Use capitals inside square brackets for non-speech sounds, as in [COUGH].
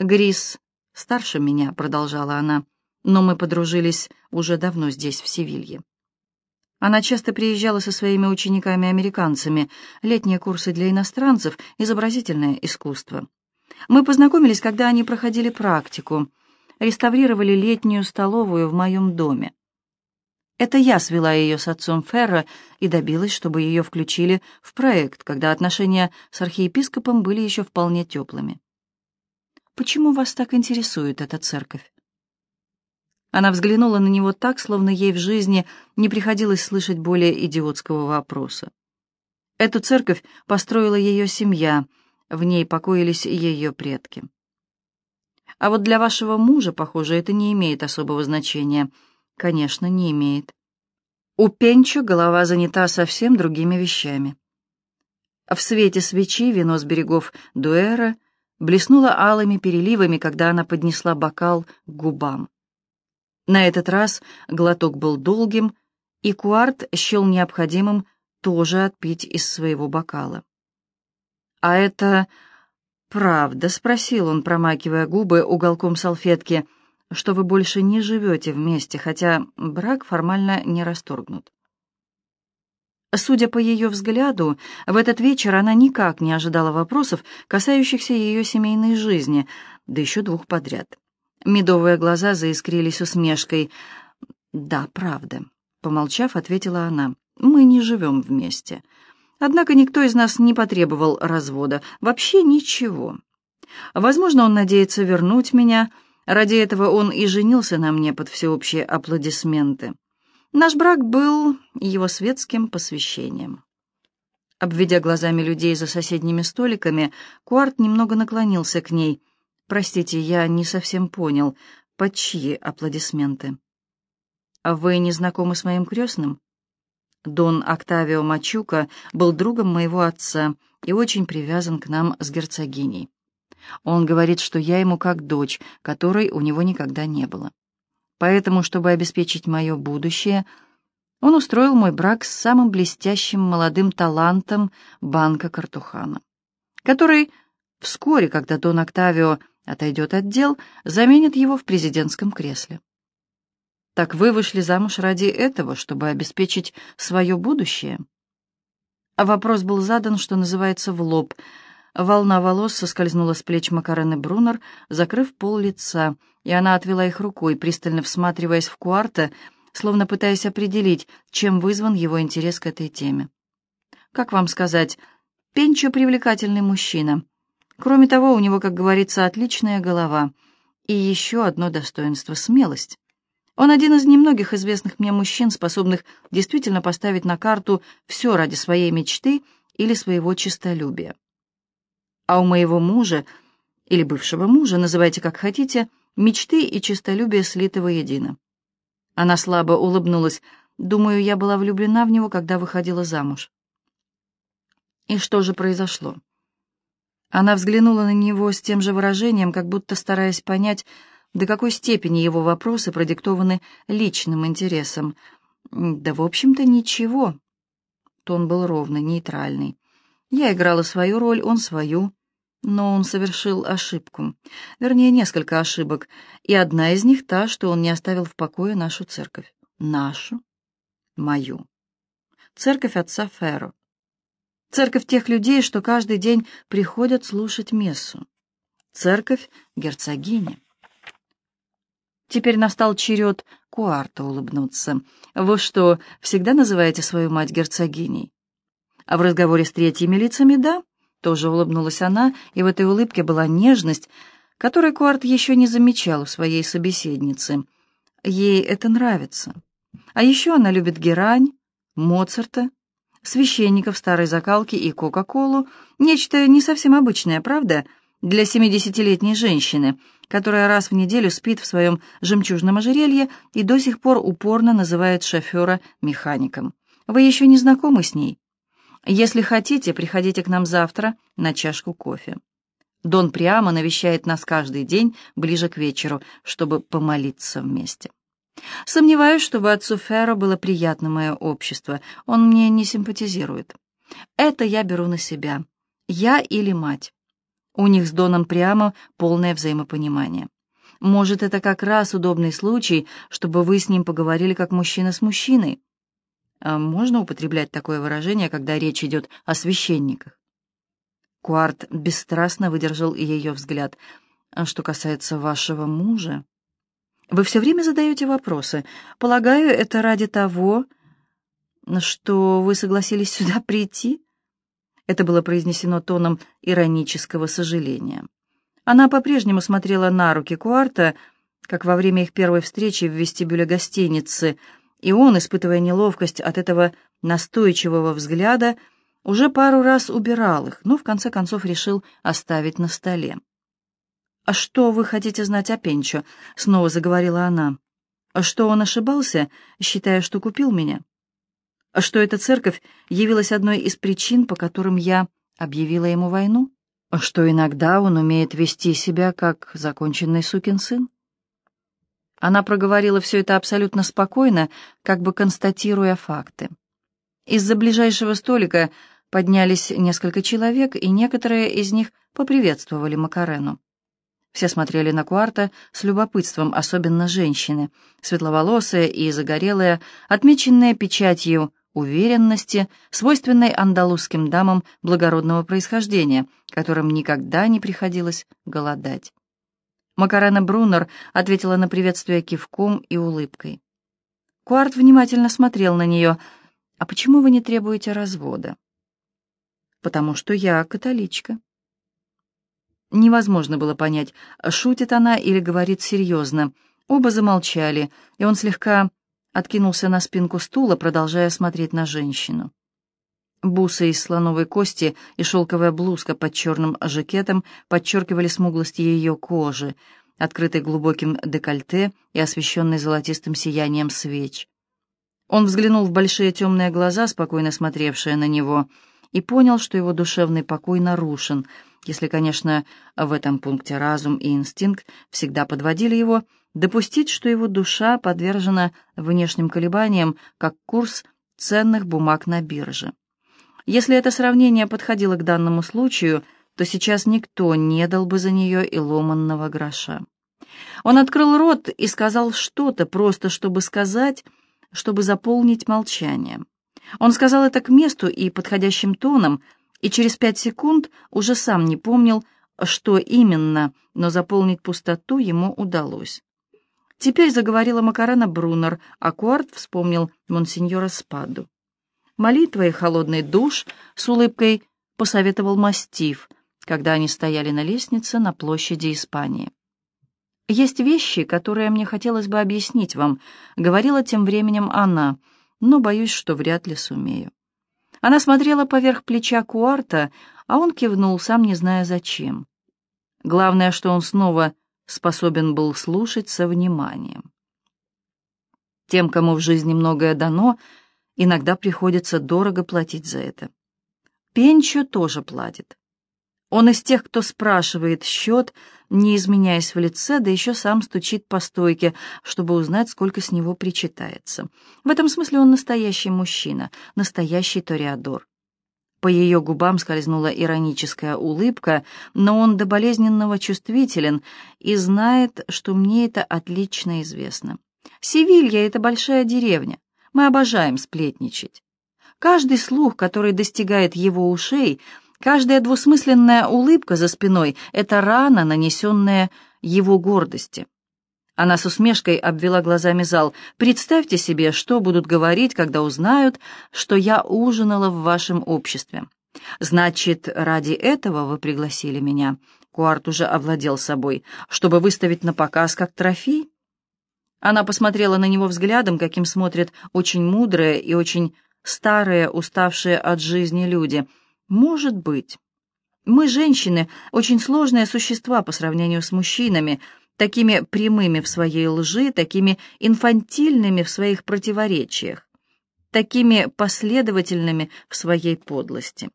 Грис старше меня, продолжала она, но мы подружились уже давно здесь, в Севилье. Она часто приезжала со своими учениками-американцами, летние курсы для иностранцев, изобразительное искусство. Мы познакомились, когда они проходили практику, реставрировали летнюю столовую в моем доме. Это я свела ее с отцом Ферро и добилась, чтобы ее включили в проект, когда отношения с архиепископом были еще вполне теплыми. «Почему вас так интересует эта церковь?» Она взглянула на него так, словно ей в жизни не приходилось слышать более идиотского вопроса. Эту церковь построила ее семья, в ней покоились ее предки. А вот для вашего мужа, похоже, это не имеет особого значения — Конечно, не имеет. У Пенчо голова занята совсем другими вещами. В свете свечи вино с берегов Дуэра блеснуло алыми переливами, когда она поднесла бокал к губам. На этот раз глоток был долгим, и Куарт счел необходимым тоже отпить из своего бокала. «А это правда?» — спросил он, промакивая губы уголком салфетки — что вы больше не живете вместе, хотя брак формально не расторгнут. Судя по ее взгляду, в этот вечер она никак не ожидала вопросов, касающихся ее семейной жизни, да еще двух подряд. Медовые глаза заискрились усмешкой. «Да, правда», — помолчав, ответила она, — «мы не живем вместе. Однако никто из нас не потребовал развода, вообще ничего. Возможно, он надеется вернуть меня, — Ради этого он и женился на мне под всеобщие аплодисменты. Наш брак был его светским посвящением. Обведя глазами людей за соседними столиками, Куарт немного наклонился к ней. «Простите, я не совсем понял, под чьи аплодисменты?» «А вы не знакомы с моим крестным?» Дон Октавио Мачука был другом моего отца и очень привязан к нам с герцогиней. Он говорит, что я ему как дочь, которой у него никогда не было. Поэтому, чтобы обеспечить мое будущее, он устроил мой брак с самым блестящим молодым талантом банка Картухана, который вскоре, когда Дон Октавио отойдет от дел, заменит его в президентском кресле. Так вы вышли замуж ради этого, чтобы обеспечить свое будущее? А вопрос был задан, что называется, в лоб — Волна волос соскользнула с плеч Макарены Брунер, закрыв пол лица, и она отвела их рукой, пристально всматриваясь в Куарта, словно пытаясь определить, чем вызван его интерес к этой теме. «Как вам сказать, Пенчо — привлекательный мужчина. Кроме того, у него, как говорится, отличная голова. И еще одно достоинство — смелость. Он один из немногих известных мне мужчин, способных действительно поставить на карту все ради своей мечты или своего честолюбия. А у моего мужа, или бывшего мужа, называйте как хотите, мечты и честолюбие слиты воедино. Она слабо улыбнулась. Думаю, я была влюблена в него, когда выходила замуж. И что же произошло? Она взглянула на него с тем же выражением, как будто стараясь понять, до какой степени его вопросы продиктованы личным интересом. Да, в общем-то, ничего. Тон был ровный, нейтральный. Я играла свою роль, он свою. Но он совершил ошибку. Вернее, несколько ошибок. И одна из них та, что он не оставил в покое нашу церковь. Нашу? Мою. Церковь отца Ферро. Церковь тех людей, что каждый день приходят слушать мессу. Церковь герцогини. Теперь настал черед Куарта улыбнуться. Вы что, всегда называете свою мать герцогиней? А в разговоре с третьими лицами — да. Тоже улыбнулась она, и в этой улыбке была нежность, которой Куарт еще не замечал у своей собеседницы. Ей это нравится. А еще она любит герань, Моцарта, священников старой закалки и Кока-Колу. Нечто не совсем обычное, правда, для семидесятилетней женщины, которая раз в неделю спит в своем жемчужном ожерелье и до сих пор упорно называет шофера механиком. Вы еще не знакомы с ней? Если хотите, приходите к нам завтра на чашку кофе. Дон прямо навещает нас каждый день ближе к вечеру, чтобы помолиться вместе. Сомневаюсь, чтобы отцу Ферро было приятно мое общество. Он мне не симпатизирует. Это я беру на себя. Я или мать. У них с Доном прямо полное взаимопонимание. Может, это как раз удобный случай, чтобы вы с ним поговорили как мужчина с мужчиной? А можно употреблять такое выражение, когда речь идет о священниках? Куарт бесстрастно выдержал ее взгляд. А что касается вашего мужа... Вы все время задаете вопросы. Полагаю, это ради того, что вы согласились [LAUGHS] сюда прийти? Это было произнесено тоном иронического сожаления. Она по-прежнему смотрела на руки Куарта, как во время их первой встречи в вестибюле гостиницы, и он, испытывая неловкость от этого настойчивого взгляда, уже пару раз убирал их, но в конце концов решил оставить на столе. «А что вы хотите знать о Пенчо?» — снова заговорила она. «А что он ошибался, считая, что купил меня?» А что эта церковь явилась одной из причин, по которым я объявила ему войну? А что иногда он умеет вести себя, как законченный сукин сын? Она проговорила все это абсолютно спокойно, как бы констатируя факты. Из-за ближайшего столика поднялись несколько человек, и некоторые из них поприветствовали Макарену. Все смотрели на Куарта с любопытством, особенно женщины, светловолосые и загорелые, отмеченные печатью уверенности, свойственной андалузским дамам благородного происхождения, которым никогда не приходилось голодать. Макарена Брунер ответила на приветствие кивком и улыбкой. Куарт внимательно смотрел на нее. «А почему вы не требуете развода?» «Потому что я католичка». Невозможно было понять, шутит она или говорит серьезно. Оба замолчали, и он слегка откинулся на спинку стула, продолжая смотреть на женщину. Бусы из слоновой кости и шелковая блузка под черным жакетом подчеркивали смуглость ее кожи, открытой глубоким декольте и освещенной золотистым сиянием свеч. Он взглянул в большие темные глаза, спокойно смотревшие на него, и понял, что его душевный покой нарушен, если, конечно, в этом пункте разум и инстинкт всегда подводили его, допустить, что его душа подвержена внешним колебаниям, как курс ценных бумаг на бирже. Если это сравнение подходило к данному случаю, то сейчас никто не дал бы за нее и ломанного гроша. Он открыл рот и сказал что-то, просто чтобы сказать, чтобы заполнить молчание. Он сказал это к месту и подходящим тоном, и через пять секунд уже сам не помнил, что именно, но заполнить пустоту ему удалось. Теперь заговорила Макарена Брунер, а Куарт вспомнил монсеньора Спаду. Молитва и холодный душ с улыбкой посоветовал мастиф, когда они стояли на лестнице на площади Испании. «Есть вещи, которые мне хотелось бы объяснить вам», — говорила тем временем она, но боюсь, что вряд ли сумею. Она смотрела поверх плеча Куарта, а он кивнул, сам не зная зачем. Главное, что он снова способен был слушать со вниманием. Тем, кому в жизни многое дано, иногда приходится дорого платить за это. Пенчо тоже платит. Он из тех, кто спрашивает счет, не изменяясь в лице, да еще сам стучит по стойке, чтобы узнать, сколько с него причитается. В этом смысле он настоящий мужчина, настоящий ториадор. По ее губам скользнула ироническая улыбка, но он до болезненного чувствителен и знает, что мне это отлично известно. Севилья — это большая деревня. Мы обожаем сплетничать. Каждый слух, который достигает его ушей, каждая двусмысленная улыбка за спиной — это рана, нанесенная его гордости. Она с усмешкой обвела глазами зал. «Представьте себе, что будут говорить, когда узнают, что я ужинала в вашем обществе. Значит, ради этого вы пригласили меня?» Куарт уже овладел собой. «Чтобы выставить на показ как трофей?» Она посмотрела на него взглядом, каким смотрят очень мудрые и очень старые, уставшие от жизни люди. «Может быть. Мы, женщины, очень сложные существа по сравнению с мужчинами», такими прямыми в своей лжи, такими инфантильными в своих противоречиях, такими последовательными в своей подлости.